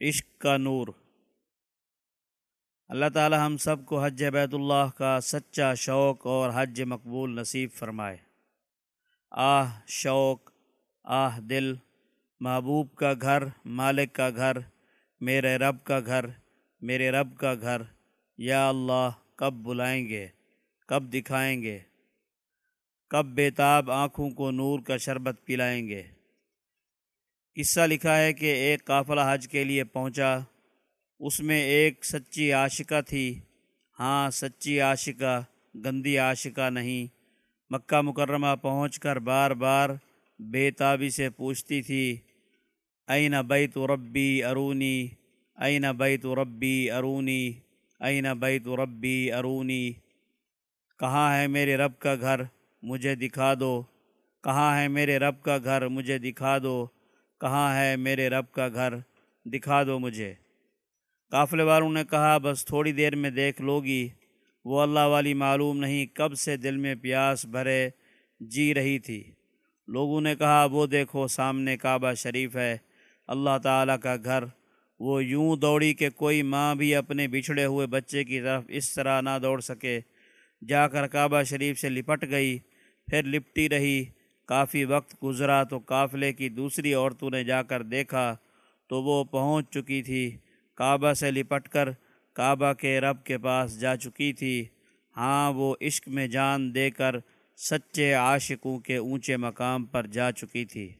عشق کا نور۔ اللہ تعالی ہم سب کو حج بیت اللہ کا سچا شوق اور حج مقبول نصیب فرمائے۔ آہ شوق، آہ دل، محبوب کا گھر، مالک کا گھر، میرے رب کا گھر، میرے رب کا گھر۔ یا اللہ، کب بلائیں گے؟ کب دکھائیں گے؟ کب بیتاب آنکھوں کو نور کا شربت پلائیں گے؟ قصہ لکھا ہے کہ ایک قافلہ حج کے لیے پہنچا۔ اس میں ایک سچی عاشقہ تھی۔ ہاں سچی عاشقہ، گندی عاشقہ نہیں۔ مکہ مکرمہ پہنچ کر بار بار بے تابی سے پوچھتی تھی این بیت ربی ارونی؟ این بیت ربی ارونی؟ این بیت ربی ارونی؟ کہاں ہے میرے رب کا گھر؟ مجھے دکھا دو۔ کہاں ہے میرے رب کا گھر؟ مجھے دکھا دو۔ کہاں ہے میرے رب کا گھر؟ دکھا دو مجھے۔ قافلے والوں نے کہا، بس تھوڑی دیر میں دیکھ لو گی۔ وہ اللہ والی معلوم نہیں کب سے دل میں پیاس بھرے جی رہی تھی۔ لوگوں نے کہا، وہ دیکھو سامنے کعبہ شریف ہے۔ اللہ تعالیٰ کا گھر۔ وہ یوں دوڑی کہ کوئی ماں بھی اپنے بچھڑے ہوئے بچے کی طرف اس طرح نہ دوڑ سکے۔ جا کر کعبہ شریف سے لپٹ گئی، پھر لپٹی رہی۔ کافی وقت گزرا تو قافلے کی دوسری عورتوں نے جا کر دیکھا تو وہ پہنچ چکی تھی۔ کعبہ سے لپٹ کر کعبہ کے رب کے پاس جا چکی تھی۔ ہاں وہ عشق میں جان دے کر سچے عاشقوں کے اونچے مقام پر جا چکی تھی۔